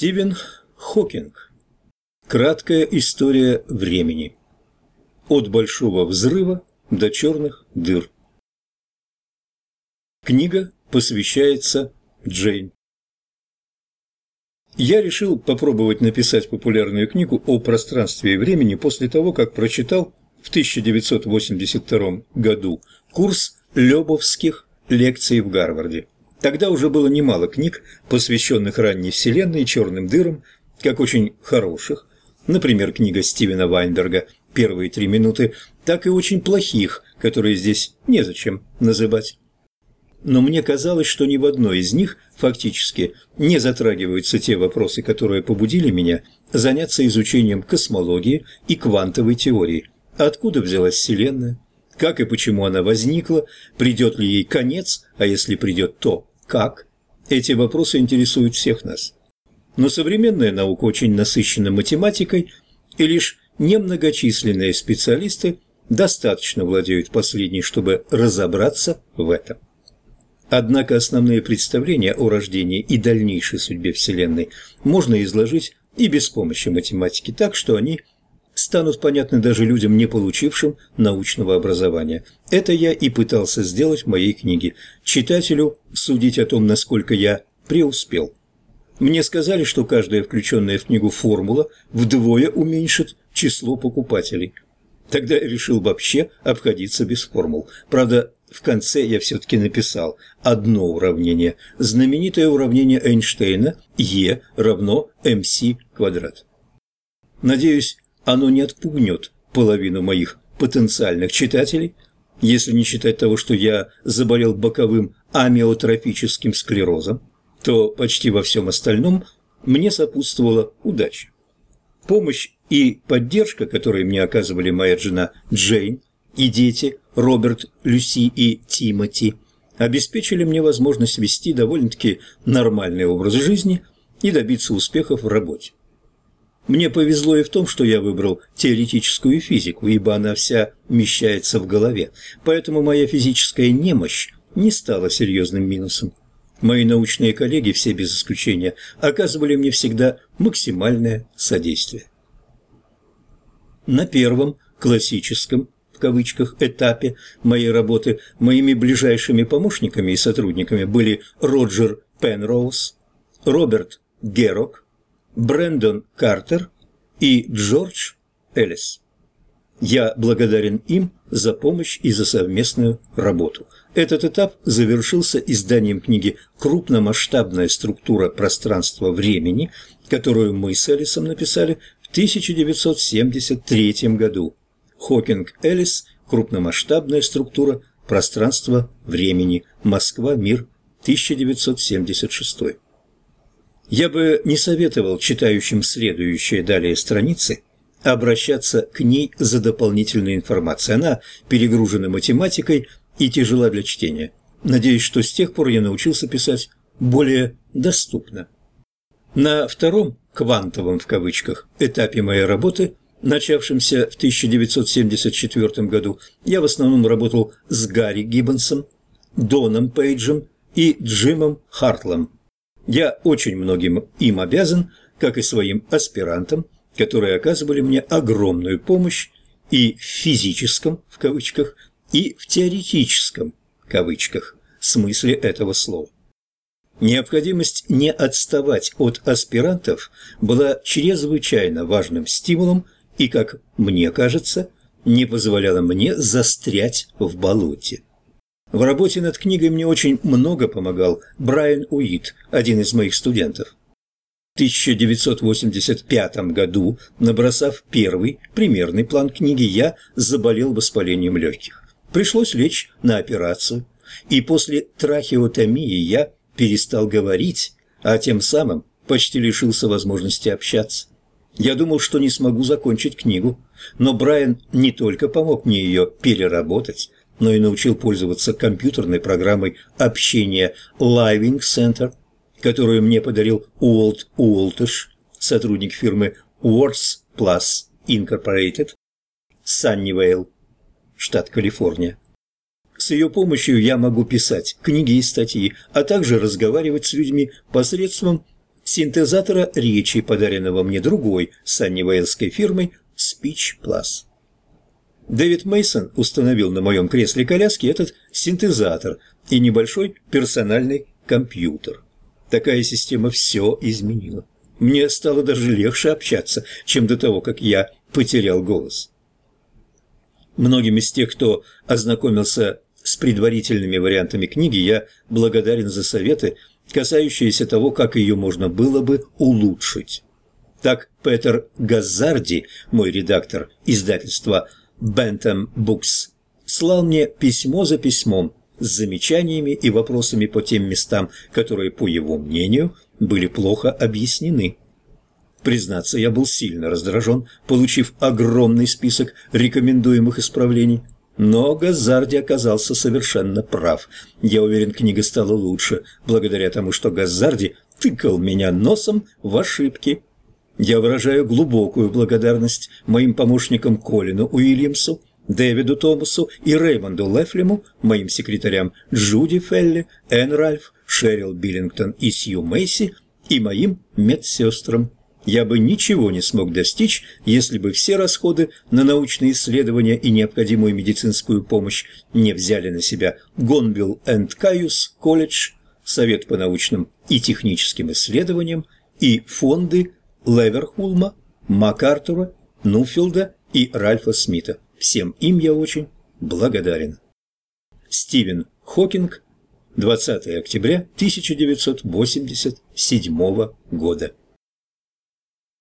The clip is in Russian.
Стивен Хокинг. Краткая история времени. От большого взрыва до черных дыр. Книга посвящается Джейн. Я решил попробовать написать популярную книгу о пространстве и времени после того, как прочитал в 1982 году курс Лёбовских лекций в Гарварде. Тогда уже было немало книг, посвященных ранней Вселенной и черным дырам, как очень хороших, например, книга Стивена Вайнберга «Первые три минуты», так и очень плохих, которые здесь незачем называть. Но мне казалось, что ни в одной из них фактически не затрагиваются те вопросы, которые побудили меня заняться изучением космологии и квантовой теории. Откуда взялась Вселенная? Как и почему она возникла? Придет ли ей конец? А если придет, то как? Эти вопросы интересуют всех нас. Но современная наука очень насыщена математикой, и лишь немногочисленные специалисты достаточно владеют последней, чтобы разобраться в этом. Однако основные представления о рождении и дальнейшей судьбе Вселенной можно изложить и без помощи математики, так что они станут понятны даже людям, не получившим научного образования. Это я и пытался сделать в моей книге. Читателю судить о том, насколько я преуспел. Мне сказали, что каждая включенная в книгу формула вдвое уменьшит число покупателей. Тогда я решил вообще обходиться без формул. Правда, в конце я все-таки написал одно уравнение, знаменитое уравнение Эйнштейна Е равно МС квадрат. Надеюсь, оно не отпугнет половину моих потенциальных читателей, если не считать того, что я заболел боковым амиотрофическим склерозом, то почти во всем остальном мне сопутствовала удача. Помощь и поддержка, которые мне оказывали моя жена Джейн и дети Роберт, Люси и Тимоти, обеспечили мне возможность вести довольно-таки нормальный образ жизни и добиться успехов в работе. Мне повезло и в том, что я выбрал теоретическую физику, ибо она вся вмещается в голове, поэтому моя физическая немощь не стала серьезным минусом. Мои научные коллеги, все без исключения, оказывали мне всегда максимальное содействие. На первом, классическом, в кавычках, этапе моей работы моими ближайшими помощниками и сотрудниками были Роджер Пенроуз, Роберт Герок, Брэндон Картер и Джордж Эллис. Я благодарен им за помощь и за совместную работу. Этот этап завершился изданием книги «Крупномасштабная структура пространства-времени», которую мы с Эллисом написали в 1973 году. Хокинг Эллис «Крупномасштабная структура пространства-времени. Москва. Мир. 1976». Я бы не советовал читающим следующие далее страницы обращаться к ней за дополнительной информацией. Она перегружена математикой и тяжела для чтения. Надеюсь, что с тех пор я научился писать более доступно. На втором «квантовом» в кавычках этапе моей работы, начавшемся в 1974 году, я в основном работал с Гарри Гиббонсом, Доном Пейджем и Джимом Хартлом. Я очень многим им обязан, как и своим аспирантам, которые оказывали мне огромную помощь и в физическом, в кавычках, и в теоретическом, в кавычках, смысле этого слова. Необходимость не отставать от аспирантов была чрезвычайно важным стимулом и, как мне кажется, не позволяла мне застрять в болоте. В работе над книгой мне очень много помогал Брайан Уит, один из моих студентов. В 1985 году, набросав первый примерный план книги, я заболел воспалением легких. Пришлось лечь на операцию, и после трахеотомии я перестал говорить, а тем самым почти лишился возможности общаться. Я думал, что не смогу закончить книгу, но Брайан не только помог мне ее переработать, но и научил пользоваться компьютерной программой общения Living Center, которую мне подарил Уолт Уолтыш, сотрудник фирмы Words Plus Incorporated, Саннивейл, штат Калифорния. С ее помощью я могу писать книги и статьи, а также разговаривать с людьми посредством синтезатора речи, подаренного мне другой саннивейлской фирмой Speech Plus. Дэвид Мейсон установил на моем кресле коляски этот синтезатор и небольшой персональный компьютер. Такая система все изменила. Мне стало даже легче общаться, чем до того, как я потерял голос. Многим из тех, кто ознакомился с предварительными вариантами книги, я благодарен за советы, касающиеся того, как ее можно было бы улучшить. Так Петер Газарди, мой редактор издательства Bentham Books, слал мне письмо за письмом с замечаниями и вопросами по тем местам, которые, по его мнению, были плохо объяснены. Признаться, я был сильно раздражен, получив огромный список рекомендуемых исправлений. Но Газарди оказался совершенно прав. Я уверен, книга стала лучше, благодаря тому, что Газарди тыкал меня носом в ошибки. Я выражаю глубокую благодарность моим помощникам Колину Уильямсу, Дэвиду Томасу и Реймонду Лефлему, моим секретарям Джуди Фелли, Энн Ральф, Шерил Биллингтон и Сью Мейси и моим медсестрам. Я бы ничего не смог достичь, если бы все расходы на научные исследования и необходимую медицинскую помощь не взяли на себя Гонвилл энд Каюс колледж, Совет по научным и техническим исследованиям и фонды Леверхулма, МакАртура, Нуфилда и Ральфа Смита. Всем им я очень благодарен. Стивен Хокинг, 20 октября 1987 года.